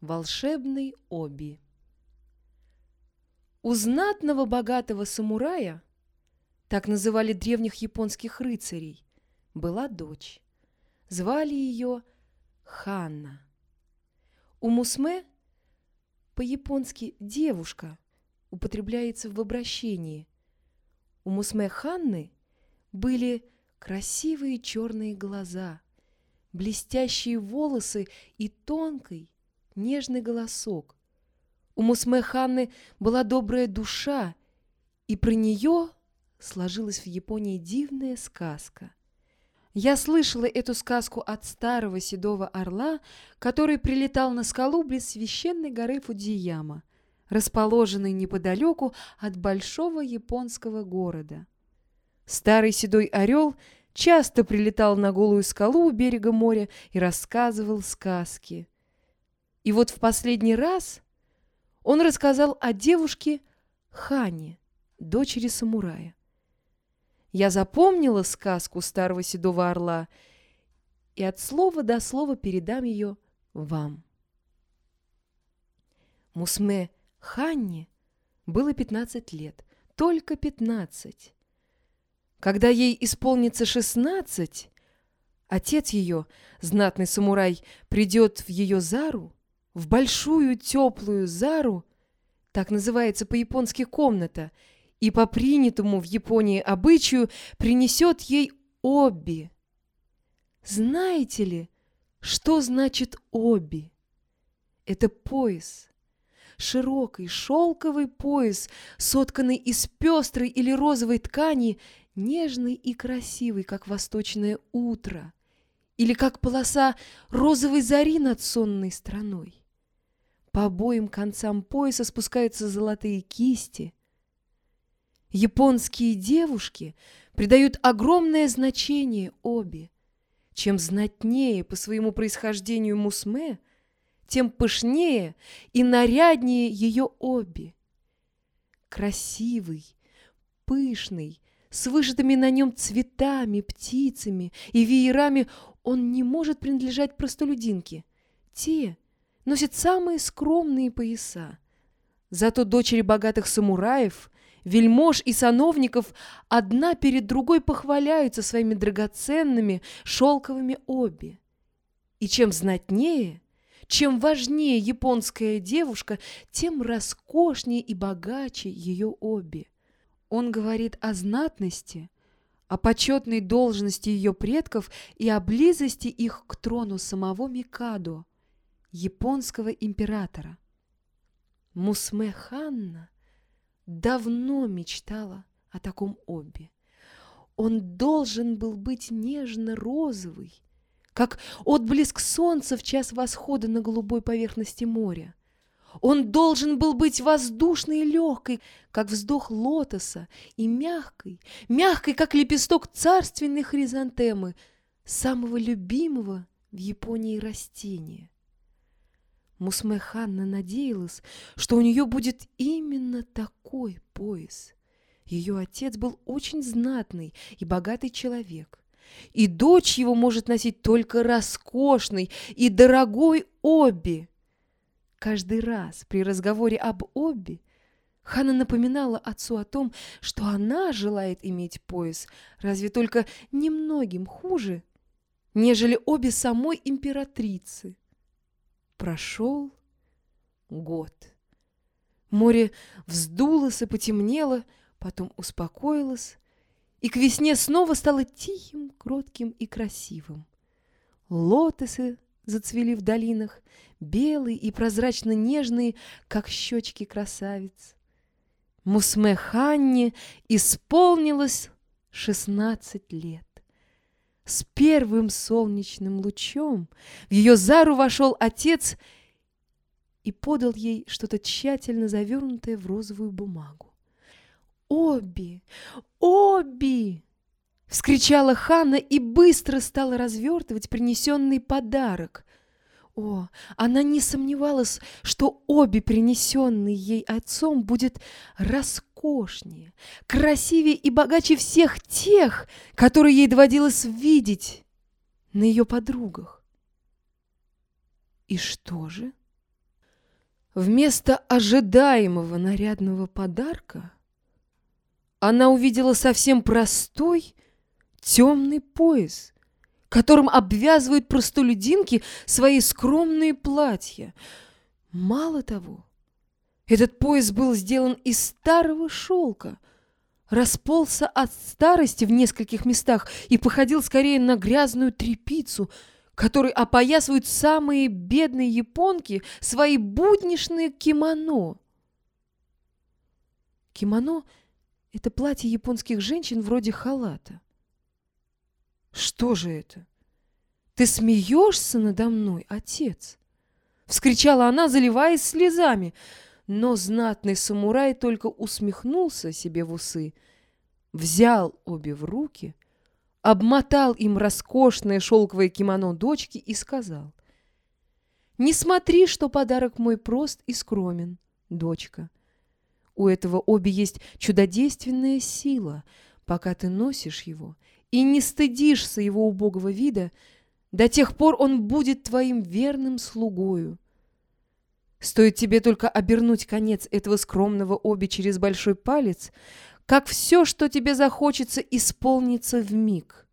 Волшебный Оби У знатного богатого самурая, так называли древних японских рыцарей, была дочь. Звали ее Ханна. У Мусме по-японски «девушка» употребляется в обращении. У Мусме Ханны были красивые черные глаза, блестящие волосы и тонкий, нежный голосок. У Мусме Ханны была добрая душа, и про нее сложилась в Японии дивная сказка. Я слышала эту сказку от старого седого орла, который прилетал на скалу близ священной горы Фудзияма, расположенной неподалеку от большого японского города. Старый седой орел часто прилетал на голую скалу у берега моря и рассказывал сказки. И вот в последний раз он рассказал о девушке Хане, дочери самурая. Я запомнила сказку старого седого орла и от слова до слова передам ее вам. Мусме Ханне было 15 лет, только 15. Когда ей исполнится 16, отец ее, знатный самурай, придет в ее зару, в большую теплую зару, так называется по-японски комната, и по принятому в Японии обычаю принесет ей оби. Знаете ли, что значит оби? Это пояс, широкий шелковый пояс, сотканный из пестрой или розовой ткани, нежный и красивый, как восточное утро, или как полоса розовой зари над сонной страной. По обоим концам пояса спускаются золотые кисти. Японские девушки придают огромное значение обе. Чем знатнее по своему происхождению мусме, тем пышнее и наряднее ее обе. Красивый, пышный, с вышитыми на нем цветами, птицами и веерами он не может принадлежать простолюдинке. Те носят самые скромные пояса. Зато дочери богатых самураев, вельмож и сановников одна перед другой похваляются своими драгоценными шелковыми оби. И чем знатнее, чем важнее японская девушка, тем роскошнее и богаче ее оби. Он говорит о знатности, о почетной должности ее предков и о близости их к трону самого Микадо, японского императора. Мусме Ханна давно мечтала о таком обе. Он должен был быть нежно-розовый, как отблеск солнца в час восхода на голубой поверхности моря. Он должен был быть воздушной и легкой, как вздох лотоса, и мягкой, мягкой, как лепесток царственной хризантемы, самого любимого в Японии растения. Мусме Ханна надеялась, что у нее будет именно такой пояс. Ее отец был очень знатный и богатый человек, и дочь его может носить только роскошный и дорогой оби. Каждый раз при разговоре об Обби Хана напоминала отцу о том, что она желает иметь пояс, разве только немногим хуже, нежели обе самой императрицы. Прошел год. Море вздулось и потемнело, потом успокоилось, и к весне снова стало тихим, кротким и красивым. Лотосы зацвели в долинах, белые и прозрачно-нежные, как щечки красавиц. Мусме Ханне исполнилось шестнадцать лет. С первым солнечным лучом в ее зару вошел отец и подал ей что-то тщательно завернутое в розовую бумагу. «Оби! Оби!» — вскричала Ханна и быстро стала развертывать принесенный подарок. О, она не сомневалась, что обе принесенные ей отцом будет роскошнее, красивее и богаче всех тех, которые ей доводилось видеть на ее подругах. И что же? Вместо ожидаемого нарядного подарка она увидела совсем простой темный пояс, которым обвязывают простолюдинки свои скромные платья. Мало того, этот пояс был сделан из старого шелка, расползся от старости в нескольких местах и походил скорее на грязную тряпицу, которой опоясывают самые бедные японки свои буднишные кимоно. Кимоно — это платье японских женщин вроде халата. Что же это? Ты смеешься надо мной, отец? Вскричала она, заливаясь слезами. Но знатный самурай только усмехнулся себе в усы, взял обе в руки, обмотал им роскошное шелковое кимоно дочки и сказал, «Не смотри, что подарок мой прост и скромен, дочка. У этого оби есть чудодейственная сила, пока ты носишь его и не стыдишься его убогого вида, до тех пор он будет твоим верным слугою. Стоит тебе только обернуть конец этого скромного оби через большой палец, как все, что тебе захочется, исполнится в миг.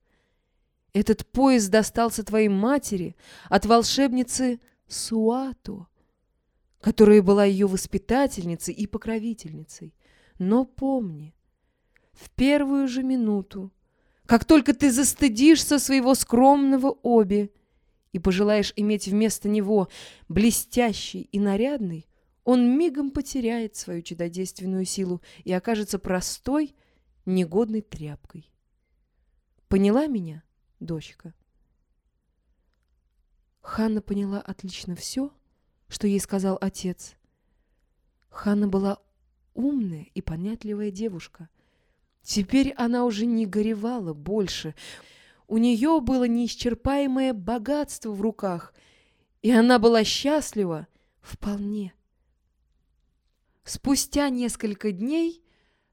Этот пояс достался твоей матери от волшебницы Суато, которая была ее воспитательницей и покровительницей. Но помни, в первую же минуту, как только ты застыдишься своего скромного оби и пожелаешь иметь вместо него блестящий и нарядный, он мигом потеряет свою чудодейственную силу и окажется простой, негодной тряпкой. Поняла меня, дочка? Ханна поняла отлично все, что ей сказал отец. Ханна была умная и понятливая девушка. Теперь она уже не горевала больше. У нее было неисчерпаемое богатство в руках, и она была счастлива вполне. Спустя несколько дней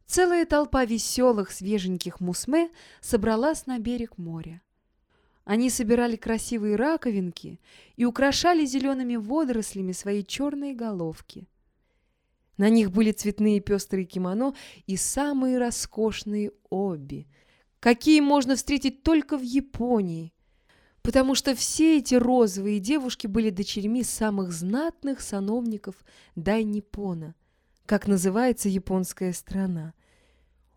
целая толпа веселых, свеженьких мусме собралась на берег моря. Они собирали красивые раковинки и украшали зелеными водорослями свои черные головки. На них были цветные пестрые кимоно и самые роскошные оби, какие можно встретить только в Японии, потому что все эти розовые девушки были дочерьми самых знатных сановников Дайнипона, как называется японская страна.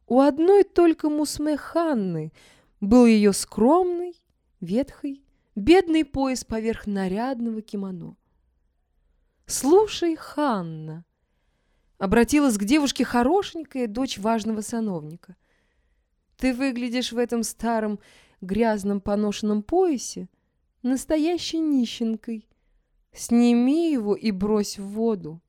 У одной только Мусме Ханны был ее скромный ветхий, бедный пояс поверх нарядного кимоно. «Слушай, Ханна!» Обратилась к девушке хорошенькая дочь важного сановника. «Ты выглядишь в этом старом грязном поношенном поясе настоящей нищенкой. Сними его и брось в воду».